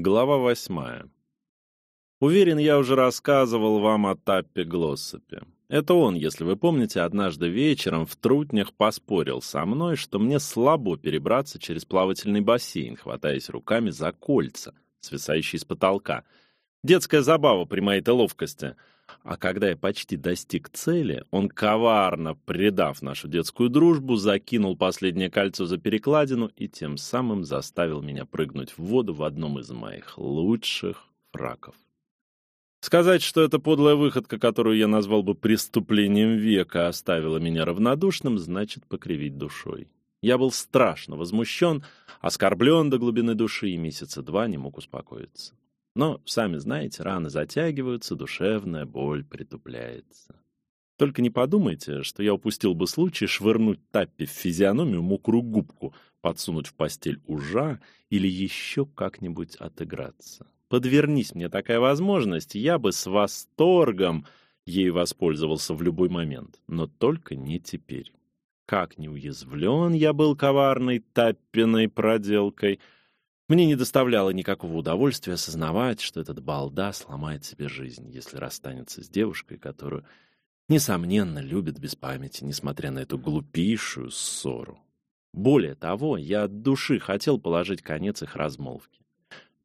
Глава восьмая. Уверен, я уже рассказывал вам о Таппе Глоссопе. Это он, если вы помните, однажды вечером в трутнях поспорил со мной, что мне слабо перебраться через плавательный бассейн, хватаясь руками за кольца, свисающие с потолка. Детская забава при моей-то ловкости. А когда я почти достиг цели, он коварно, предав нашу детскую дружбу, закинул последнее кольцо за перекладину и тем самым заставил меня прыгнуть в воду в одном из моих лучших фраков. Сказать, что эта подлая выходка, которую я назвал бы преступлением века, оставила меня равнодушным, значит покривить душой. Я был страшно возмущен, оскорблен до глубины души и месяца два не мог успокоиться. Но, сами знаете, раны затягиваются, душевная боль притупляется. Только не подумайте, что я упустил бы случай швырнуть Таппи в физиономию мокрую губку, подсунуть в постель ужа или еще как-нибудь отыграться. Подвернись мне такая возможность, я бы с восторгом ей воспользовался в любой момент, но только не теперь. Как не уязвлен я был коварной таппиной проделкой. Мне не доставляло никакого удовольствия осознавать, что этот балда сломает себе жизнь, если расстанется с девушкой, которую, несомненно, любит без памяти, несмотря на эту глупейшую ссору. Более того, я от души хотел положить конец их размолвке.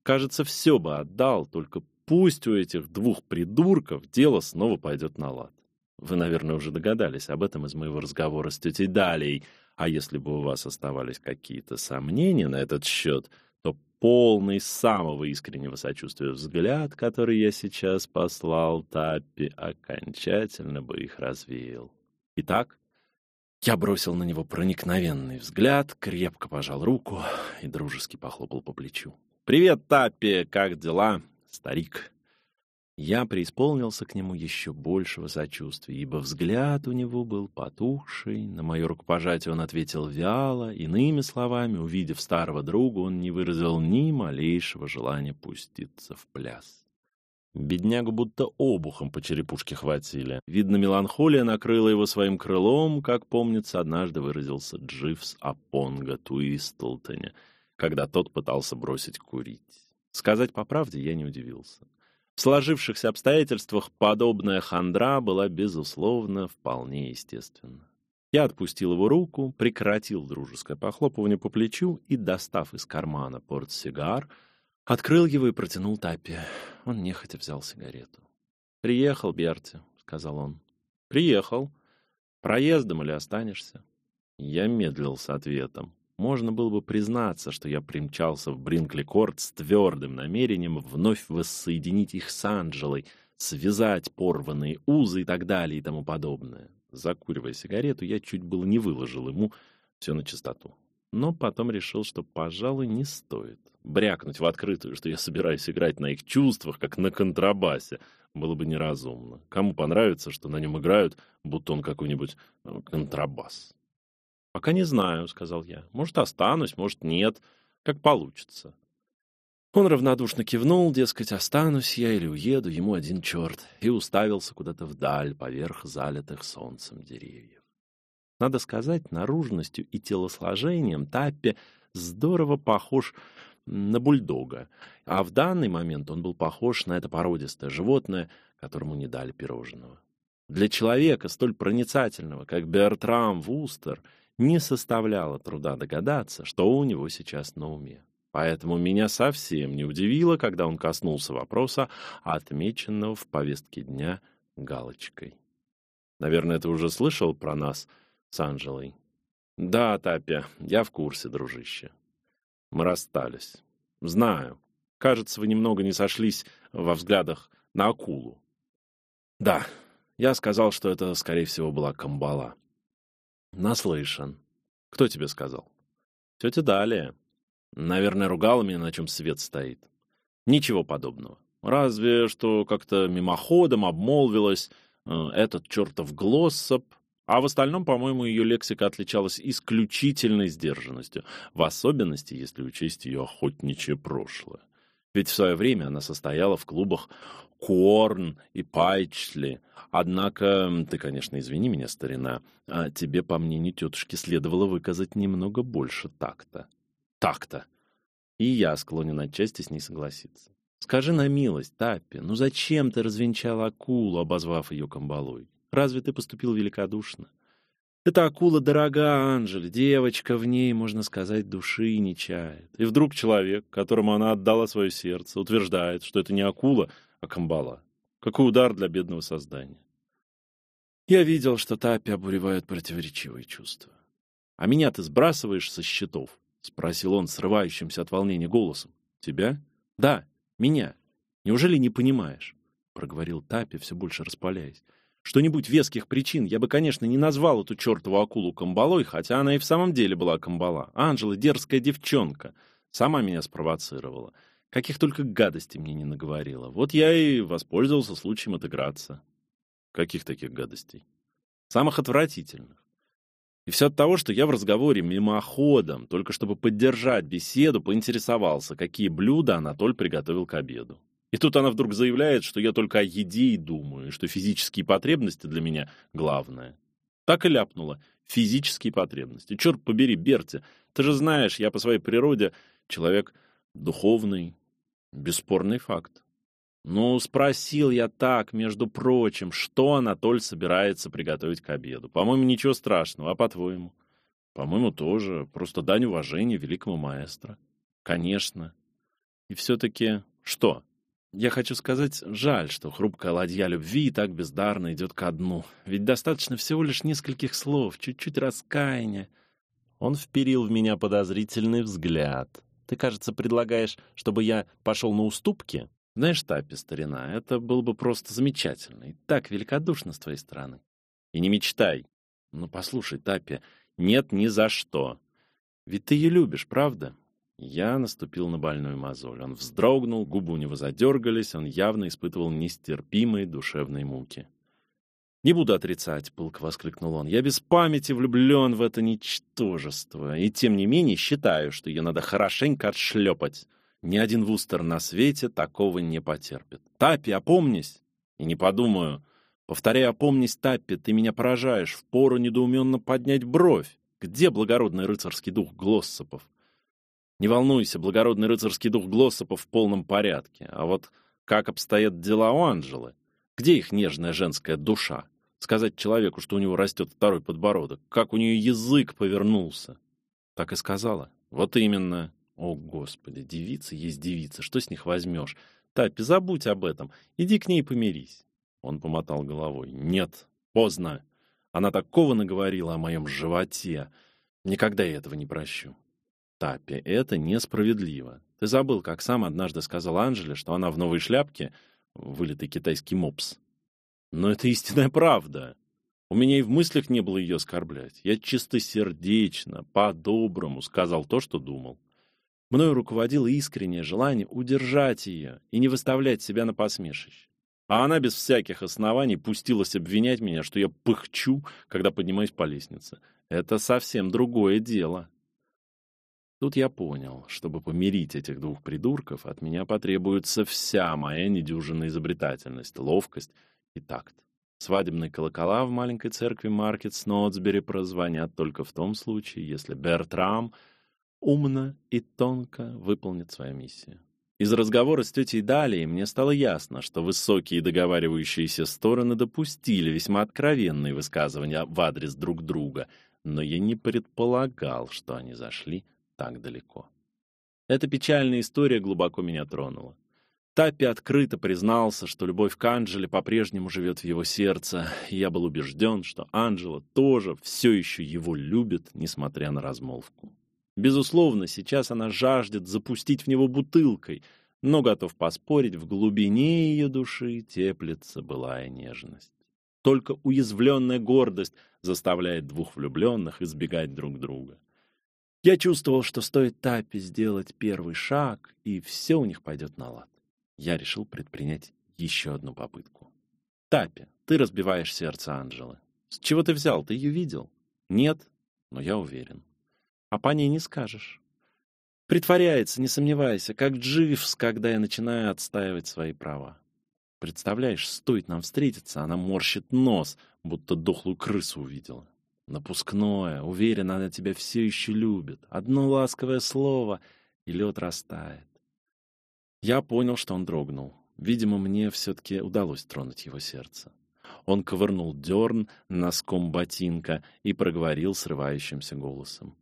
Кажется, все бы отдал, только пусть у этих двух придурков дело снова пойдет на лад. Вы, наверное, уже догадались об этом из моего разговора с тетей Далей. А если бы у вас оставались какие-то сомнения на этот счет, полный самого искреннего сочувствия взгляд, который я сейчас послал Таппи, окончательно бы их развеял. Итак, я бросил на него проникновенный взгляд, крепко пожал руку и дружески похлопал по плечу. «Привет, Таппи! Как дела, старик?» Я преисполнился к нему еще большего сочувствия, ибо взгляд у него был потухший, на мое рукопожатие он ответил вяло, иными словами, увидев старого друга, он не выразил ни малейшего желания пуститься в пляс. Беднягу будто обухом по черепушке хватили. Видно, меланхолия накрыла его своим крылом, как, помнится, однажды выразился Дживс Апонга Туистлтоне — когда тот пытался бросить курить. Сказать по правде, я не удивился. В сложившихся обстоятельствах подобная хандра была, безусловно, вполне естественна. Я отпустил его руку, прекратил дружеское похлопывание по плечу и, достав из кармана портсигар, открыл его и протянул Таппи. Он нехотя взял сигарету. «Приехал, Берти», — сказал он. «Приехал. Проездом или останешься?» Я медлил с ответом. Можно было бы признаться, что я примчался в Бринкли-Корт с твердым намерением вновь воссоединить их с Анджелой, связать порванные узы и так далее и тому подобное. Закуривая сигарету, я чуть было не выложил ему все на чистоту. Но потом решил, что, пожалуй, не стоит. Брякнуть в открытую, что я собираюсь играть на их чувствах, как на контрабасе, было бы неразумно. Кому понравится, что на нем играют, будто он какой-нибудь э, контрабас. «Пока не знаю», — сказал я. «Может, останусь, может, нет. Как получится». Он равнодушно кивнул, дескать, останусь я или уеду, ему один черт, и уставился куда-то вдаль, поверх залитых солнцем деревьев. Надо сказать, наружностью и телосложением Таппе здорово похож на бульдога, а в данный момент он был похож на это породистое животное, которому не дали пирожного. Для человека, столь проницательного, как Бертрам Вустер, не составляло труда догадаться, что у него сейчас на уме. Поэтому меня совсем не удивило, когда он коснулся вопроса, отмеченного в повестке дня галочкой. Наверное, ты уже слышал про нас с Анжелой? Да, Тапя, я в курсе, дружище. Мы расстались. Знаю. Кажется, вы немного не сошлись во взглядах на акулу. Да, я сказал, что это, скорее всего, была камбала. Наслышан. Кто тебе сказал? Тетя Далия. Наверное, ругала меня, на чем свет стоит. Ничего подобного. Разве что как-то мимоходом обмолвилась э, этот чертов Глоссоп, а в остальном, по-моему, ее лексика отличалась исключительной сдержанностью, в особенности, если учесть ее охотничье прошлое. Ведь в свое время она состояла в клубах Корн и Пайчли. Однако, ты, конечно, извини меня, старина, а тебе, по мнению тетушки, следовало выказать немного больше такта. Такта. И я склонен отчасти с ней согласиться. Скажи на милость, Таппи, ну зачем ты развенчал акулу, обозвав ее камбалой? Разве ты поступил великодушно? Эта акула дорога Анжеле, девочка в ней, можно сказать, души не чает. И вдруг человек, которому она отдала свое сердце, утверждает, что это не акула, а камбала. Какой удар для бедного создания. Я видел, что Тапи обуревают противоречивые чувства. «А меня ты сбрасываешь со счетов?» — спросил он срывающимся от волнения голосом. «Тебя?» «Да, меня. Неужели не понимаешь?» — проговорил Тапи, все больше распаляясь. Что-нибудь веских причин я бы, конечно, не назвал эту чертову акулу камбалой, хотя она и в самом деле была камбала. Анжела — дерзкая девчонка. Сама меня спровоцировала. Каких только гадостей мне не наговорила. Вот я и воспользовался случаем отыграться. Каких таких гадостей? Самых отвратительных. И все от того, что я в разговоре мимоходом, только чтобы поддержать беседу, поинтересовался, какие блюда Анатоль приготовил к обеду. И тут она вдруг заявляет, что я только о еде и думаю, что физические потребности для меня главное. Так и ляпнула. Физические потребности. Черт побери, Берти, ты же знаешь, я по своей природе человек духовный. Бесспорный факт. Ну, спросил я так, между прочим, что Анатоль собирается приготовить к обеду. По-моему, ничего страшного, а по-твоему? По-моему, тоже. Просто дань уважения великому маэстро. Конечно. И все-таки что? Я хочу сказать, жаль, что хрупкая ладья любви так бездарно идет ко дну. Ведь достаточно всего лишь нескольких слов, чуть-чуть раскаяния. Он вперил в меня подозрительный взгляд. Ты, кажется, предлагаешь, чтобы я пошел на уступки? Знаешь, Тапи, старина, это было бы просто замечательно и так великодушно с твоей стороны. И не мечтай. Ну, послушай, Тапи, нет ни за что. Ведь ты ее любишь, правда? Я наступил на больную мозоль. Он вздрогнул, губы у него задергались, он явно испытывал нестерпимые душевные муки. «Не буду отрицать», — пылко воскликнул он. «Я без памяти влюблен в это ничтожество, и тем не менее считаю, что ее надо хорошенько отшлепать. Ни один вустер на свете такого не потерпит. Тапи, опомнись!» «И не подумаю. Повторяю, опомнись, Таппи, ты меня поражаешь. Впору недоуменно поднять бровь. Где благородный рыцарский дух Глоссопов? Не волнуйся, благородный рыцарский дух Глоссопа в полном порядке. А вот как обстоят дела у Анжелы? Где их нежная женская душа? Сказать человеку, что у него растет второй подбородок. Как у нее язык повернулся. Так и сказала. Вот именно. О, Господи, девица есть девица. Что с них возьмешь? Тапи, забудь об этом. Иди к ней помирись. Он помотал головой. Нет, поздно. Она такого наговорила о моем животе. Никогда я этого не прощу. Таппи, это несправедливо. Ты забыл, как сам однажды сказал Анжеле, что она в новой шляпке — вылитый китайский мопс. Но это истинная правда. У меня и в мыслях не было ее оскорблять. Я чистосердечно, по-доброму сказал то, что думал. Мною руководило искреннее желание удержать ее и не выставлять себя на посмешище. А она без всяких оснований пустилась обвинять меня, что я пыхчу, когда поднимаюсь по лестнице. Это совсем другое дело. Тут я понял, чтобы помирить этих двух придурков, от меня потребуется вся моя недюжинная изобретательность, ловкость и такт. Свадебные колокола в маленькой церкви Маркет Снотсбери прозвонят только в том случае, если Бертрам умно и тонко выполнит свою миссию. Из разговора с тетей Далией мне стало ясно, что высокие договаривающиеся стороны допустили весьма откровенные высказывания в адрес друг друга, но я не предполагал, что они зашли так далеко. Эта печальная история глубоко меня тронула. Таппи открыто признался, что любовь к Анджеле по-прежнему живет в его сердце, и я был убежден, что Анджела тоже все еще его любит, несмотря на размолвку. Безусловно, сейчас она жаждет запустить в него бутылкой, но готов поспорить, в глубине ее души теплится былая нежность. Только уязвленная гордость заставляет двух влюбленных избегать друг друга. Я чувствовал, что стоит Тапе сделать первый шаг, и все у них пойдет на лад. Я решил предпринять еще одну попытку. Тапе, ты разбиваешь сердце Анжелы. С чего ты взял? Ты ее видел? Нет, но я уверен. А по ней не скажешь. Притворяется, не сомневайся, как Дживс, когда я начинаю отстаивать свои права. Представляешь, стоит нам встретиться, она морщит нос, будто дохлую крысу увидела. Напускное, уверена, она тебя все еще любит. Одно ласковое слово, и лед растает. Я понял, что он дрогнул. Видимо, мне все-таки удалось тронуть его сердце. Он ковырнул дерн носком ботинка и проговорил срывающимся голосом.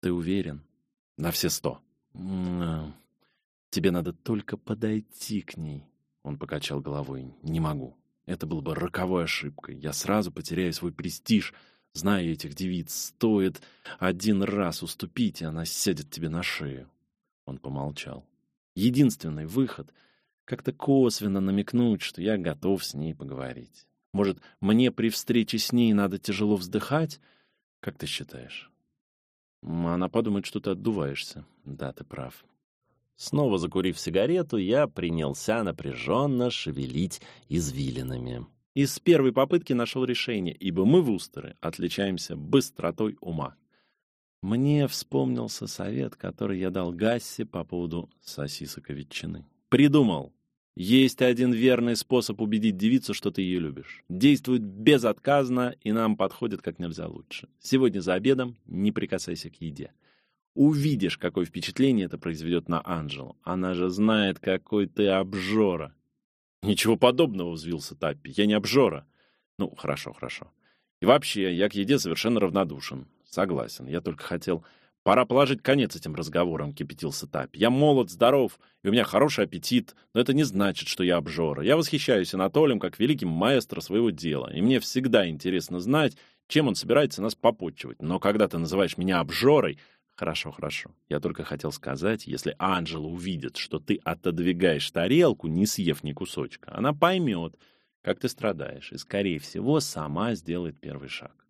«Ты уверен?» «На все сто». «М-м, «Тебе надо только подойти к ней». Он покачал головой. «Не могу. Это было бы роковой ошибкой. Я сразу потеряю свой престиж. Знаю этих девиц. Стоит один раз уступить, и она сядет тебе на шею». Он помолчал. «Единственный выход — как-то косвенно намекнуть, что я готов с ней поговорить. Может, мне при встрече с ней надо тяжело вздыхать? Как ты считаешь? Она подумает, что ты отдуваешься. Да, ты прав. Снова закурив сигарету, я принялся напряженно шевелить извилинами. И с первой попытки нашел решение, ибо мы, вустеры, отличаемся быстротой ума. Мне вспомнился совет, который я дал Гассе по поводу сосисок и ветчины. Придумал. Есть один верный способ убедить девицу, что ты ее любишь. Действует безотказно и нам подходит как нельзя лучше. Сегодня за обедом не прикасайся к еде. Увидишь, какое впечатление это произведет на Анжелу. Она же знает, какой ты обжора. Ничего подобного, взвился Таппи. Я не обжора. Ну, хорошо, хорошо. И вообще, я к еде совершенно равнодушен. Согласен. Я только хотел Пора положить конец этим разговорам, кипятился Тапь. Я молод, здоров, и у меня хороший аппетит, но это не значит, что я обжора. Я восхищаюсь Анатолием как великим маэстро своего дела, и мне всегда интересно знать, чем он собирается нас попутчивать. Но когда ты называешь меня обжорой, Хорошо, хорошо. Я только хотел сказать, если Анжела увидит, что ты отодвигаешь тарелку, не съев ни кусочка, она поймет, как ты страдаешь, и, скорее всего, сама сделает первый шаг.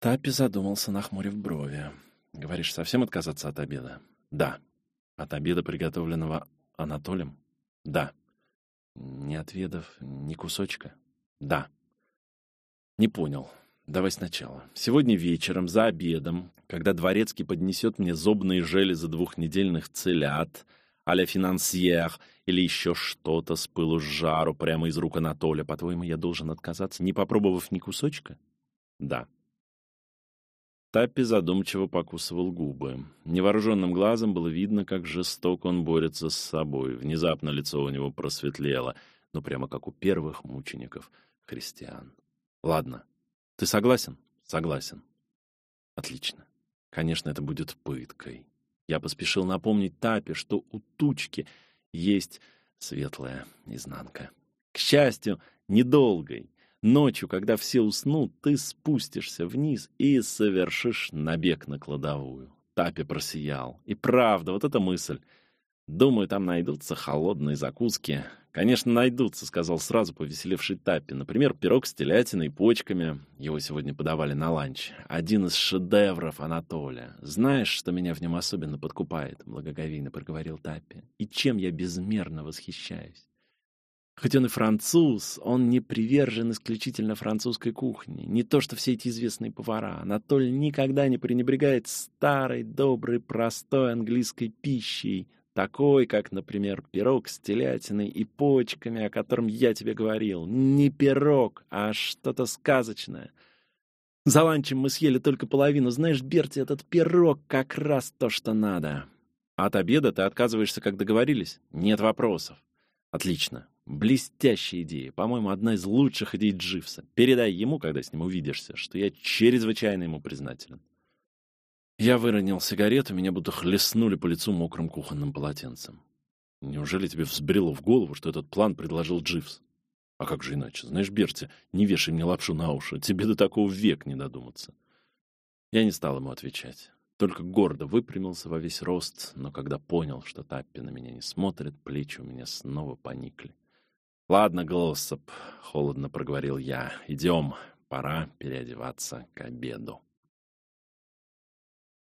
Тапи задумался, нахмурив брови. Говоришь, совсем отказаться от обеда? Да. От обеда, приготовленного Анатолием? Да. Не отведав ни кусочка? Да. Не понял. Давай сначала. Сегодня вечером, за обедом, когда дворецкий поднесет мне зобные железы двухнедельных целят, а-ля финансьер или еще что-то с пылу с жару прямо из рук Анатолия, по-твоему, я должен отказаться, не попробовав ни кусочка? Да. Таппи задумчиво покусывал губы. Невооруженным глазом было видно, как жестоко он борется с собой. Внезапно лицо у него просветлело, ну прямо как у первых мучеников христиан. Ладно. Ты согласен? Согласен. Отлично. Конечно, это будет пыткой. Я поспешил напомнить Тапе, что у тучки есть светлая изнанка. К счастью, недолгой. Ночью, когда все уснут, ты спустишься вниз и совершишь набег на кладовую. Тапи просиял. И правда, вот эта мысль. Думаю, там найдутся холодные закуски. Конечно, найдутся, сказал сразу повеселевший Таппи. Например, пирог с телятиной и почками. Его сегодня подавали на ланч. Один из шедевров Анатолия. Знаешь, что меня в нем особенно подкупает? Благоговейно проговорил Таппи. И чем я безмерно восхищаюсь. Хоть он и француз, он не привержен исключительно французской кухне. Не то, что все эти известные повара. Анатоль никогда не пренебрегает старой, доброй, простой английской пищей, такой, как, например, пирог с телятиной и почками, о котором я тебе говорил. Не пирог, а что-то сказочное. За ланчем мы съели только половину. Знаешь, Берти, этот пирог как раз то, что надо. От обеда ты отказываешься, как договорились? Нет вопросов. Отлично. Блестящая идея. По-моему, одна из лучших идей Дживса. Передай ему, когда с ним увидишься, что я чрезвычайно ему признателен. Я выронил сигарету, меня будто хлестнули по лицу мокрым кухонным полотенцем. Неужели тебе взбрело в голову, что этот план предложил Дживс? А как же иначе? Знаешь, Берти, не вешай мне лапшу на уши, тебе до такого век не додуматься. Я не стал ему отвечать. Только гордо выпрямился во весь рост, но когда понял, что Таппи на меня не смотрит, плечи у меня снова поникли. «Ладно, Глоссоп», — холодно проговорил я, — «идем, пора переодеваться к обеду».